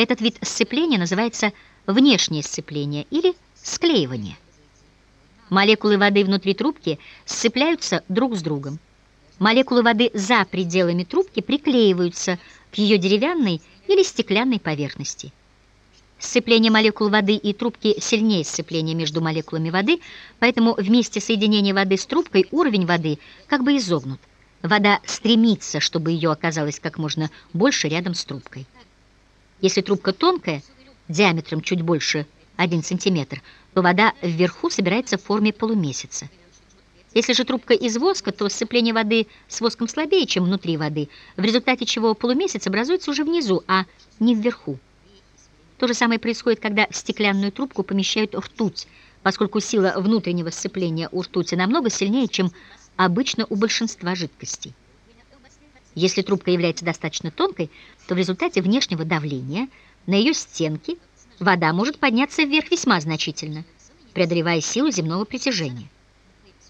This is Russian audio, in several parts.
Этот вид сцепления называется внешнее сцепление или склеивание. Молекулы воды внутри трубки сцепляются друг с другом. Молекулы воды за пределами трубки приклеиваются к ее деревянной или стеклянной поверхности. Сцепление молекул воды и трубки сильнее сцепления между молекулами воды, поэтому в месте соединения воды с трубкой уровень воды как бы изогнут. Вода стремится, чтобы ее оказалось как можно больше рядом с трубкой. Если трубка тонкая, диаметром чуть больше 1 см, то вода вверху собирается в форме полумесяца. Если же трубка из воска, то сцепление воды с воском слабее, чем внутри воды, в результате чего полумесяц образуется уже внизу, а не вверху. То же самое происходит, когда в стеклянную трубку помещают ртуть, поскольку сила внутреннего сцепления у ртути намного сильнее, чем обычно у большинства жидкостей. Если трубка является достаточно тонкой, то в результате внешнего давления на ее стенки вода может подняться вверх весьма значительно, преодолевая силу земного притяжения.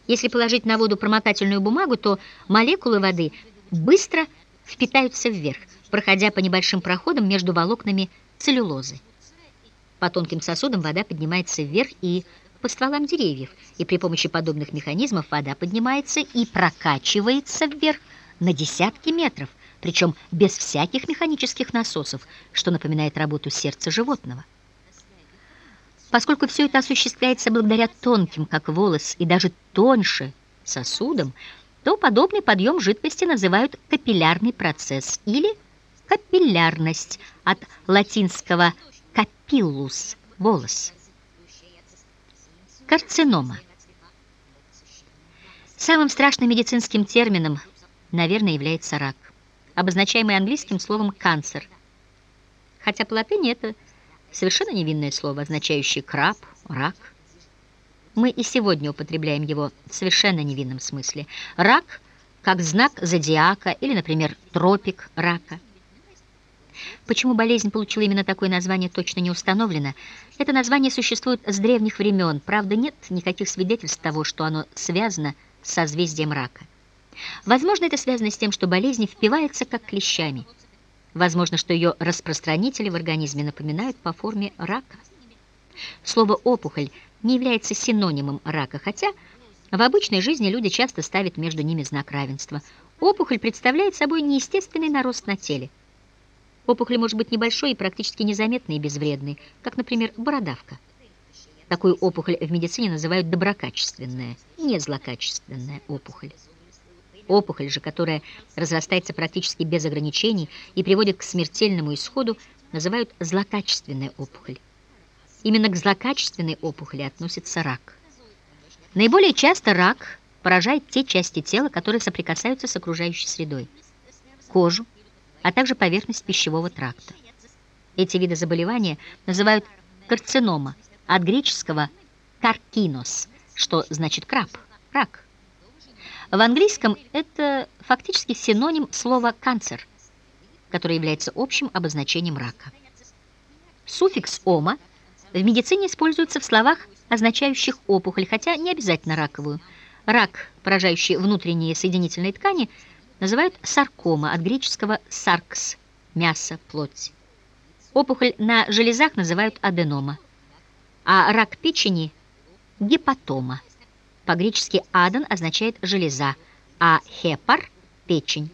Если положить на воду промокательную бумагу, то молекулы воды быстро впитаются вверх, проходя по небольшим проходам между волокнами целлюлозы. По тонким сосудам вода поднимается вверх и по стволам деревьев, и при помощи подобных механизмов вода поднимается и прокачивается вверх на десятки метров, причем без всяких механических насосов, что напоминает работу сердца животного. Поскольку все это осуществляется благодаря тонким, как волос, и даже тоньше сосудам, то подобный подъем жидкости называют капиллярный процесс или капиллярность от латинского «capillus» – волос. Карцинома. Самым страшным медицинским термином, наверное, является рак, обозначаемый английским словом «канцер». Хотя по латыни это совершенно невинное слово, означающее краб, рак. Мы и сегодня употребляем его в совершенно невинном смысле. Рак как знак зодиака или, например, тропик рака – Почему болезнь получила именно такое название, точно не установлено. Это название существует с древних времен, правда, нет никаких свидетельств того, что оно связано с созвездием рака. Возможно, это связано с тем, что болезнь впивается как клещами. Возможно, что ее распространители в организме напоминают по форме рака. Слово «опухоль» не является синонимом рака, хотя в обычной жизни люди часто ставят между ними знак равенства. Опухоль представляет собой неестественный нарост на теле. Опухоль может быть небольшой и практически незаметной и безвредной, как, например, бородавка. Такую опухоль в медицине называют доброкачественная, не злокачественная опухоль. Опухоль же, которая разрастается практически без ограничений и приводит к смертельному исходу, называют злокачественная опухоль. Именно к злокачественной опухоли относится рак. Наиболее часто рак поражает те части тела, которые соприкасаются с окружающей средой. Кожу, а также поверхность пищевого тракта. Эти виды заболевания называют карцинома, от греческого «каркинос», что значит краб, рак. В английском это фактически синоним слова «канцер», которое является общим обозначением рака. Суффикс «ома» в медицине используется в словах, означающих опухоль, хотя не обязательно раковую. Рак, поражающий внутренние соединительные ткани – называют саркома, от греческого «саркс» – мясо, плоть. Опухоль на железах называют аденома, а рак печени – гепатома. По-гречески «аден» означает «железа», а «хепар» – «печень».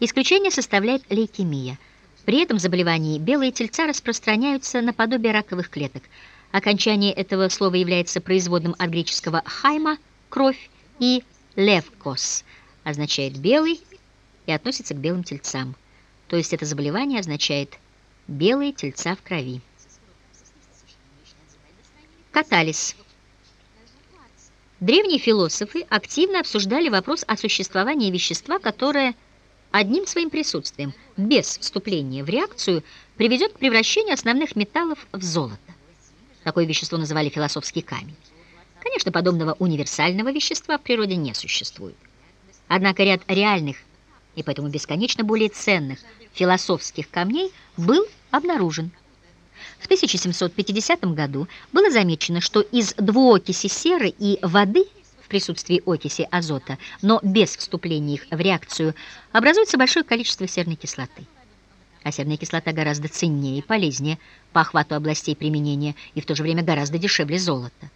Исключение составляет лейкемия. При этом заболевании белые тельца распространяются наподобие раковых клеток. Окончание этого слова является производным от греческого «хайма» – кровь и «левкос» означает «белый» и относится к белым тельцам. То есть это заболевание означает «белые тельца в крови». Катализ. Древние философы активно обсуждали вопрос о существовании вещества, которое одним своим присутствием, без вступления в реакцию, приведет к превращению основных металлов в золото. Такое вещество называли философский камень. Конечно, подобного универсального вещества в природе не существует. Однако ряд реальных и поэтому бесконечно более ценных философских камней был обнаружен. В 1750 году было замечено, что из двуокиси серы и воды в присутствии окиси азота, но без вступления их в реакцию, образуется большое количество серной кислоты. а серная кислота гораздо ценнее и полезнее по охвату областей применения и в то же время гораздо дешевле золота.